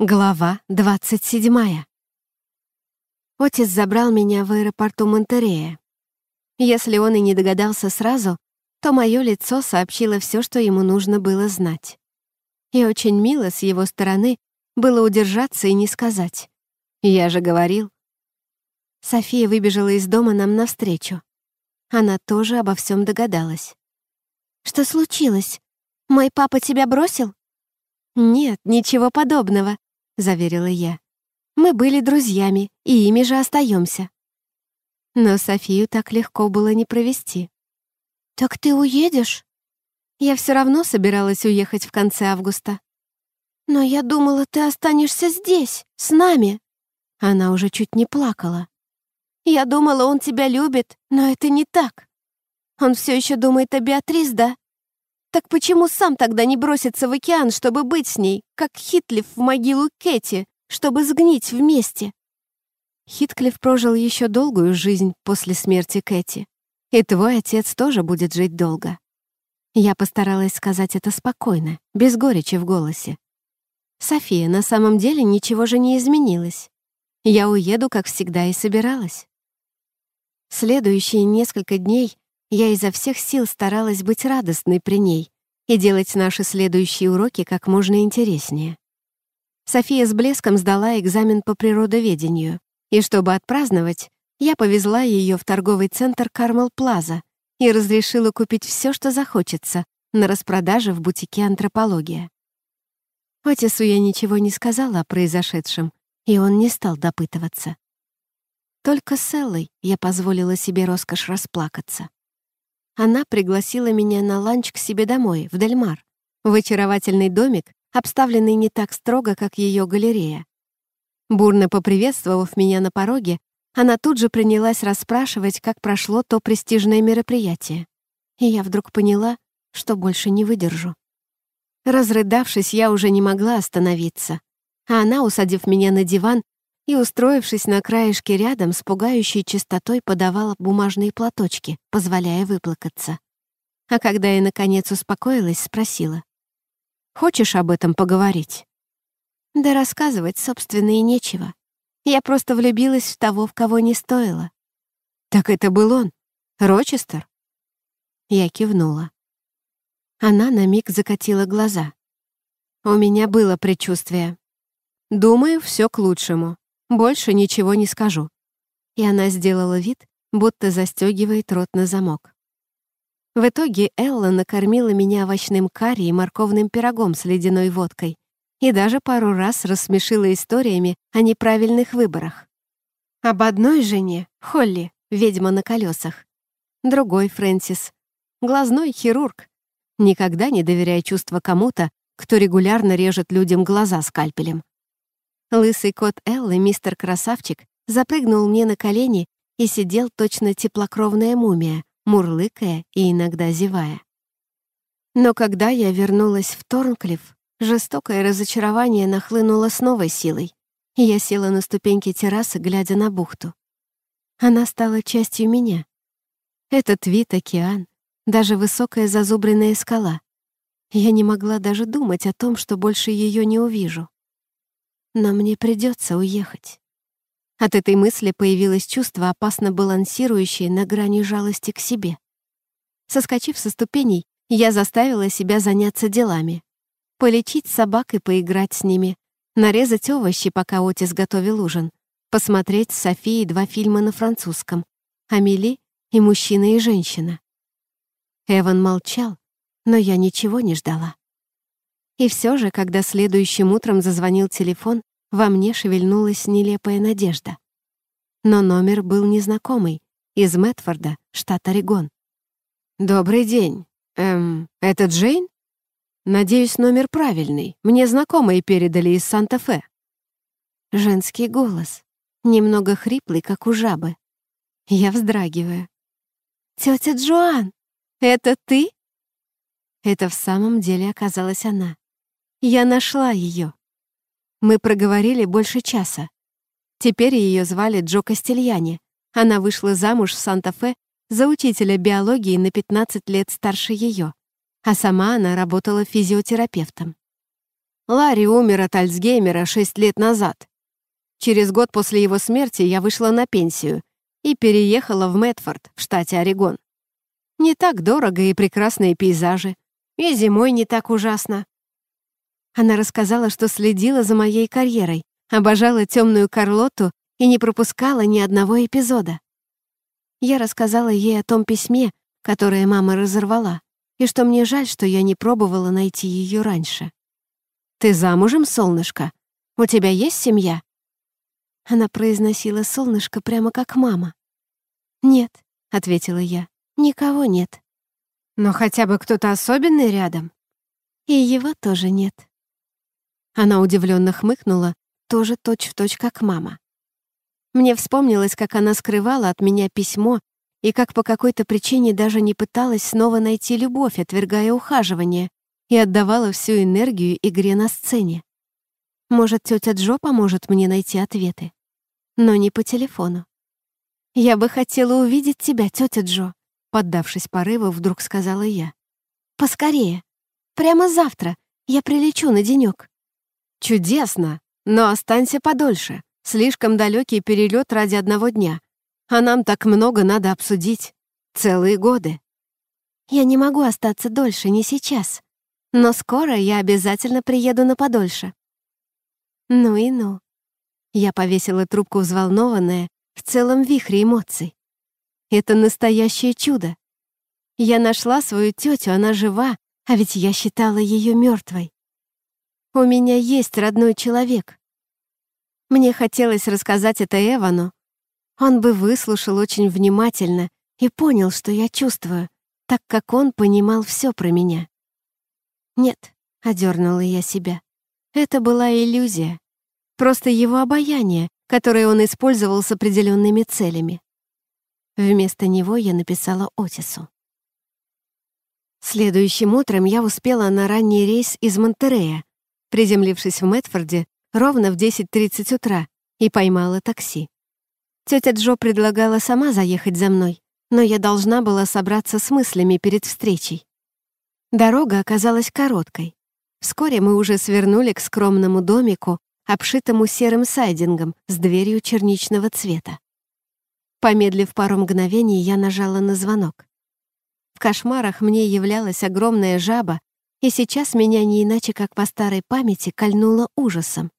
Глава 27. Отец забрал меня в аэропорту Монтерея. Если он и не догадался сразу, то мое лицо сообщило все, что ему нужно было знать. И очень мило с его стороны было удержаться и не сказать. «Я же говорил». София выбежала из дома нам навстречу. Она тоже обо всем догадалась. «Что случилось? Мой папа тебя бросил?» «Нет, ничего подобного», заверила я. «Мы были друзьями, и ими же остаемся». Но Софию так легко было не провести. «Так ты уедешь?» Я все равно собиралась уехать в конце августа. «Но я думала, ты останешься здесь, с нами». Она уже чуть не плакала. «Я думала, он тебя любит, но это не так. Он все еще думает о Беатрис, да?» Так почему сам тогда не бросится в океан, чтобы быть с ней, как Хитлиф в могилу Кэти, чтобы сгнить вместе? Хитклифф прожил еще долгую жизнь после смерти Кэти. И твой отец тоже будет жить долго. Я постаралась сказать это спокойно, без горечи в голосе. София, на самом деле ничего же не изменилось. Я уеду, как всегда, и собиралась. Следующие несколько дней я изо всех сил старалась быть радостной при ней, и делать наши следующие уроки как можно интереснее. София с блеском сдала экзамен по природоведению, и чтобы отпраздновать, я повезла ее в торговый центр «Кармел Плаза» и разрешила купить все, что захочется, на распродаже в бутике «Антропология». Отису я ничего не сказала о произошедшем, и он не стал допытываться. Только с Эллой я позволила себе роскошь расплакаться она пригласила меня на ланч к себе домой, в Дельмар, в очаровательный домик, обставленный не так строго, как ее галерея. Бурно поприветствовав меня на пороге, она тут же принялась расспрашивать, как прошло то престижное мероприятие. И я вдруг поняла, что больше не выдержу. Разрыдавшись, я уже не могла остановиться, а она, усадив меня на диван, и, устроившись на краешке рядом, с пугающей чистотой подавала бумажные платочки, позволяя выплакаться. А когда я, наконец, успокоилась, спросила. «Хочешь об этом поговорить?» «Да рассказывать, собственно, и нечего. Я просто влюбилась в того, в кого не стоило». «Так это был он, Рочестер?» Я кивнула. Она на миг закатила глаза. У меня было предчувствие. Думаю, все к лучшему. Больше ничего не скажу». И она сделала вид, будто застегивает рот на замок. В итоге Элла накормила меня овощным карри и морковным пирогом с ледяной водкой и даже пару раз рассмешила историями о неправильных выборах. Об одной жене — Холли, ведьма на колесах, другой — Фрэнсис, глазной хирург, никогда не доверяя чувства кому-то, кто регулярно режет людям глаза скальпелем. Лысый кот Эллы, мистер Красавчик, запрыгнул мне на колени и сидел точно теплокровная мумия, мурлыкая и иногда зевая. Но когда я вернулась в Торнклифф, жестокое разочарование нахлынуло с новой силой, и я села на ступеньки террасы, глядя на бухту. Она стала частью меня. Этот вид, океан, даже высокая зазубренная скала. Я не могла даже думать о том, что больше ее не увижу но мне придется уехать. От этой мысли появилось чувство, опасно балансирующее на грани жалости к себе. Соскочив со ступеней, я заставила себя заняться делами. Полечить собак и поиграть с ними, нарезать овощи, пока Отис готовил ужин, посмотреть с Софией два фильма на французском «Амели» и «Мужчина и женщина». Эван молчал, но я ничего не ждала. И все же, когда следующим утром зазвонил телефон, во мне шевельнулась нелепая надежда. Но номер был незнакомый, из Мэтфорда, штат Орегон. «Добрый день. Эм, это Джейн? Надеюсь, номер правильный. Мне знакомые передали из Санта-Фе». Женский голос, немного хриплый, как у жабы. Я вздрагиваю. «Тетя Джоан, это ты?» Это в самом деле оказалась она. Я нашла ее. Мы проговорили больше часа. Теперь ее звали Джо Кастильяне. Она вышла замуж в Санта-Фе за учителя биологии на 15 лет старше ее, а сама она работала физиотерапевтом. Ларри умер от Альцгеймера 6 лет назад. Через год после его смерти я вышла на пенсию и переехала в Мэтфорд, в штате Орегон. Не так дорого и прекрасные пейзажи, и зимой не так ужасно. Она рассказала, что следила за моей карьерой, обожала темную Карлоту и не пропускала ни одного эпизода. Я рассказала ей о том письме, которое мама разорвала, и что мне жаль, что я не пробовала найти ее раньше. «Ты замужем, солнышко? У тебя есть семья?» Она произносила солнышко прямо как мама. «Нет», — ответила я, — «никого нет». «Но хотя бы кто-то особенный рядом?» «И его тоже нет». Она удивленно хмыкнула, тоже точь-в-точь, точь, как мама. Мне вспомнилось, как она скрывала от меня письмо и как по какой-то причине даже не пыталась снова найти любовь, отвергая ухаживание, и отдавала всю энергию игре на сцене. Может, тетя Джо поможет мне найти ответы. Но не по телефону. «Я бы хотела увидеть тебя, тетя Джо», — поддавшись порыву, вдруг сказала я. «Поскорее. Прямо завтра. Я прилечу на денек. «Чудесно! Но останься подольше. Слишком далекий перелет ради одного дня. А нам так много надо обсудить. Целые годы». «Я не могу остаться дольше, не сейчас. Но скоро я обязательно приеду на подольше». «Ну и ну». Я повесила трубку взволнованная, в целом вихре эмоций. Это настоящее чудо. Я нашла свою тетю, она жива, а ведь я считала ее мертвой. У меня есть родной человек. Мне хотелось рассказать это Эвану. Он бы выслушал очень внимательно и понял, что я чувствую, так как он понимал все про меня. «Нет», — одернула я себя, — «это была иллюзия. Просто его обаяние, которое он использовал с определенными целями». Вместо него я написала Отису. Следующим утром я успела на ранний рейс из Монтерея, приземлившись в Мэтфорде ровно в 10.30 утра и поймала такси. Тетя Джо предлагала сама заехать за мной, но я должна была собраться с мыслями перед встречей. Дорога оказалась короткой. Вскоре мы уже свернули к скромному домику, обшитому серым сайдингом с дверью черничного цвета. Помедлив пару мгновений, я нажала на звонок. В кошмарах мне являлась огромная жаба, и сейчас меня не иначе, как по старой памяти, кольнуло ужасом.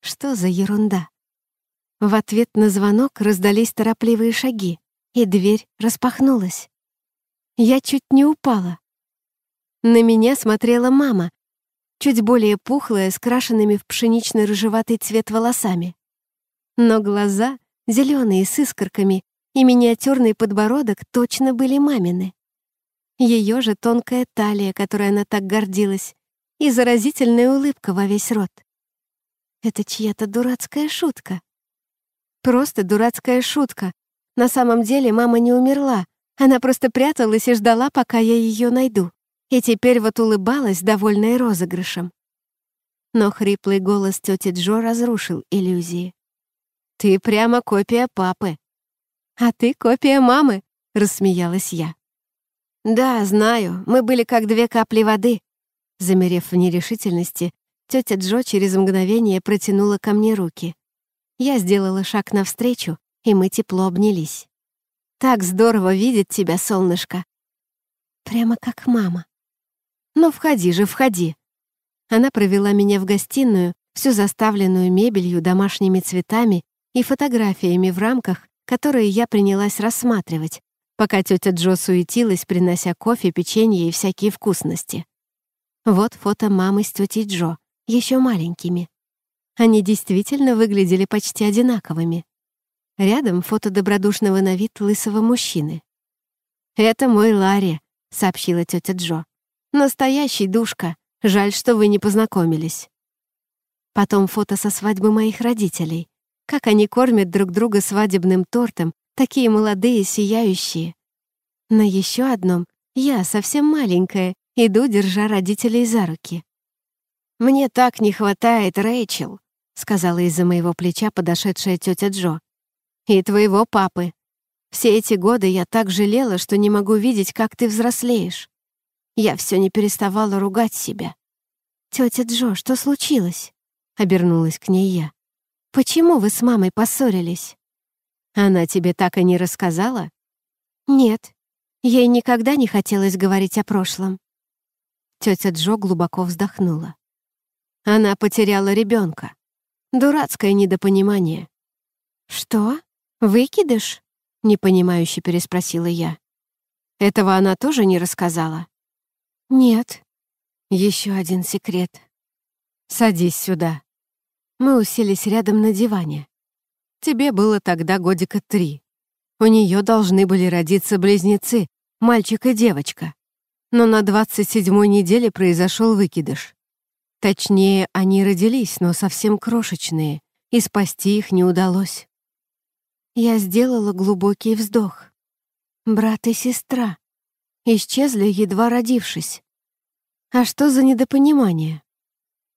Что за ерунда? В ответ на звонок раздались торопливые шаги, и дверь распахнулась. Я чуть не упала. На меня смотрела мама, чуть более пухлая, с крашенными в пшенично-рыжеватый цвет волосами. Но глаза, зеленые с искорками, и миниатюрный подбородок точно были мамины ее же тонкая талия, которой она так гордилась, и заразительная улыбка во весь рот. Это чья-то дурацкая шутка. Просто дурацкая шутка. На самом деле мама не умерла. Она просто пряталась и ждала, пока я ее найду. И теперь вот улыбалась, довольная розыгрышем. Но хриплый голос тети Джо разрушил иллюзии. «Ты прямо копия папы». «А ты копия мамы», — рассмеялась я. «Да, знаю, мы были как две капли воды». Замерев в нерешительности, тетя Джо через мгновение протянула ко мне руки. Я сделала шаг навстречу, и мы тепло обнялись. «Так здорово видеть тебя, солнышко!» «Прямо как мама». «Ну, входи же, входи!» Она провела меня в гостиную, всю заставленную мебелью, домашними цветами и фотографиями в рамках, которые я принялась рассматривать, пока тетя Джо суетилась, принося кофе, печенье и всякие вкусности. Вот фото мамы с тетей Джо, еще маленькими. Они действительно выглядели почти одинаковыми. Рядом фото добродушного на вид лысого мужчины. «Это мой Ларри», — сообщила тетя Джо. «Настоящий душка. Жаль, что вы не познакомились». Потом фото со свадьбы моих родителей. Как они кормят друг друга свадебным тортом Такие молодые, сияющие. На еще одном я, совсем маленькая, иду, держа родителей за руки. «Мне так не хватает, Рэйчел», — сказала из-за моего плеча подошедшая тетя Джо. «И твоего папы. Все эти годы я так жалела, что не могу видеть, как ты взрослеешь. Я все не переставала ругать себя». «Тетя Джо, что случилось?» — обернулась к ней я. «Почему вы с мамой поссорились?» Она тебе так и не рассказала? Нет. Ей никогда не хотелось говорить о прошлом. Тетя Джо глубоко вздохнула. Она потеряла ребенка. Дурацкое недопонимание. «Что? Выкидыш?» — непонимающе переспросила я. «Этого она тоже не рассказала?» «Нет». Еще один секрет. Садись сюда». Мы уселись рядом на диване. Тебе было тогда годика три. У нее должны были родиться близнецы, мальчик и девочка. Но на 27-й неделе произошел выкидыш. Точнее, они родились, но совсем крошечные, и спасти их не удалось. Я сделала глубокий вздох. Брат и сестра. Исчезли, едва родившись. А что за недопонимание?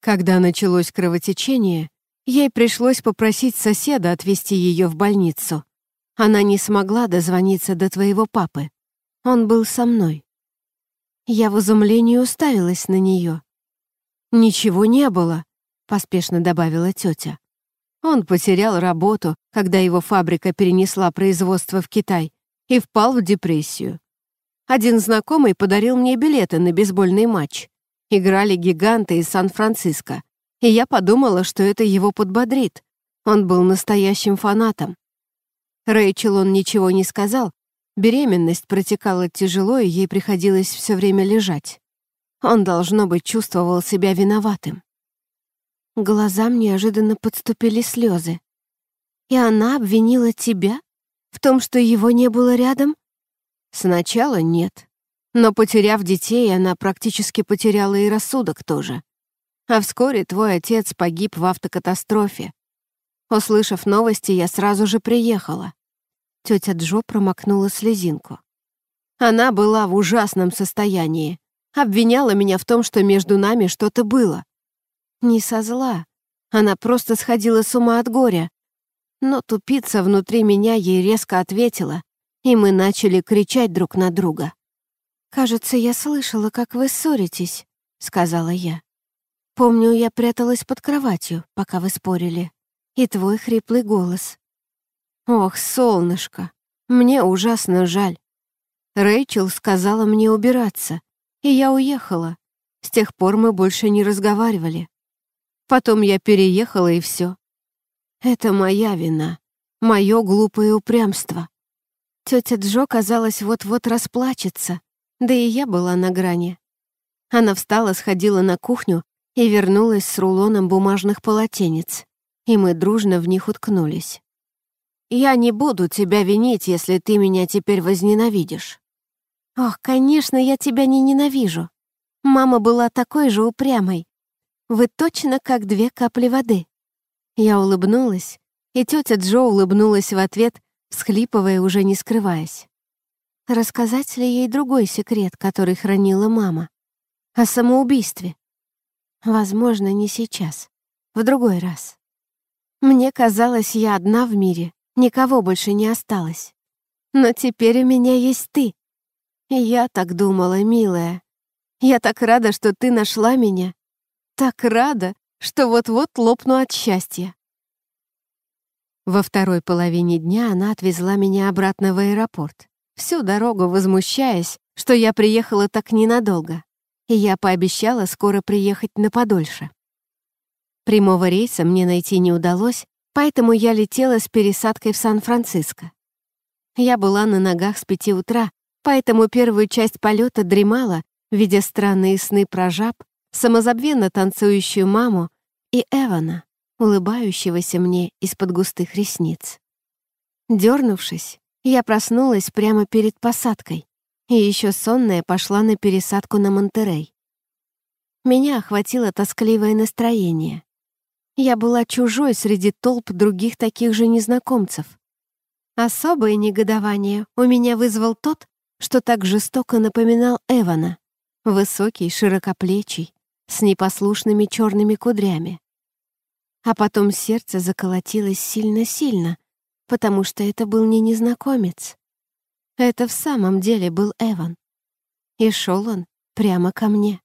Когда началось кровотечение, Ей пришлось попросить соседа отвезти ее в больницу. Она не смогла дозвониться до твоего папы. Он был со мной. Я в изумлении уставилась на нее. «Ничего не было», — поспешно добавила тетя. Он потерял работу, когда его фабрика перенесла производство в Китай, и впал в депрессию. Один знакомый подарил мне билеты на бейсбольный матч. Играли гиганты из Сан-Франциско и я подумала, что это его подбодрит. Он был настоящим фанатом. Рэйчел он ничего не сказал. Беременность протекала тяжело, и ей приходилось все время лежать. Он, должно быть, чувствовал себя виноватым. Глазам неожиданно подступили слезы. «И она обвинила тебя в том, что его не было рядом?» «Сначала нет. Но, потеряв детей, она практически потеряла и рассудок тоже. А вскоре твой отец погиб в автокатастрофе. Услышав новости, я сразу же приехала. Тетя Джо промокнула слезинку. Она была в ужасном состоянии. Обвиняла меня в том, что между нами что-то было. Не со зла. Она просто сходила с ума от горя. Но тупица внутри меня ей резко ответила, и мы начали кричать друг на друга. «Кажется, я слышала, как вы ссоритесь», — сказала я. Помню, я пряталась под кроватью, пока вы спорили. И твой хриплый голос. Ох, солнышко, мне ужасно жаль. Рэйчел сказала мне убираться, и я уехала. С тех пор мы больше не разговаривали. Потом я переехала, и все. Это моя вина, мое глупое упрямство. Тетя Джо, казалось, вот-вот расплачется, да и я была на грани. Она встала, сходила на кухню и вернулась с рулоном бумажных полотенец, и мы дружно в них уткнулись. «Я не буду тебя винить, если ты меня теперь возненавидишь». «Ох, конечно, я тебя не ненавижу. Мама была такой же упрямой. Вы точно как две капли воды». Я улыбнулась, и тетя Джо улыбнулась в ответ, всхлипывая, уже не скрываясь. Рассказать ли ей другой секрет, который хранила мама? О самоубийстве. Возможно, не сейчас. В другой раз. Мне казалось, я одна в мире, никого больше не осталось. Но теперь у меня есть ты. Я так думала, милая. Я так рада, что ты нашла меня. Так рада, что вот-вот лопну от счастья. Во второй половине дня она отвезла меня обратно в аэропорт, всю дорогу возмущаясь, что я приехала так ненадолго и я пообещала скоро приехать на подольше. Прямого рейса мне найти не удалось, поэтому я летела с пересадкой в Сан-Франциско. Я была на ногах с пяти утра, поэтому первую часть полета дремала, видя странные сны про жаб, самозабвенно танцующую маму и Эвана, улыбающегося мне из-под густых ресниц. Дернувшись, я проснулась прямо перед посадкой и еще сонная пошла на пересадку на Монтерей. Меня охватило тоскливое настроение. Я была чужой среди толп других таких же незнакомцев. Особое негодование у меня вызвал тот, что так жестоко напоминал Эвана. Высокий, широкоплечий, с непослушными черными кудрями. А потом сердце заколотилось сильно-сильно, потому что это был не незнакомец. Это в самом деле был Эван. И шел он прямо ко мне.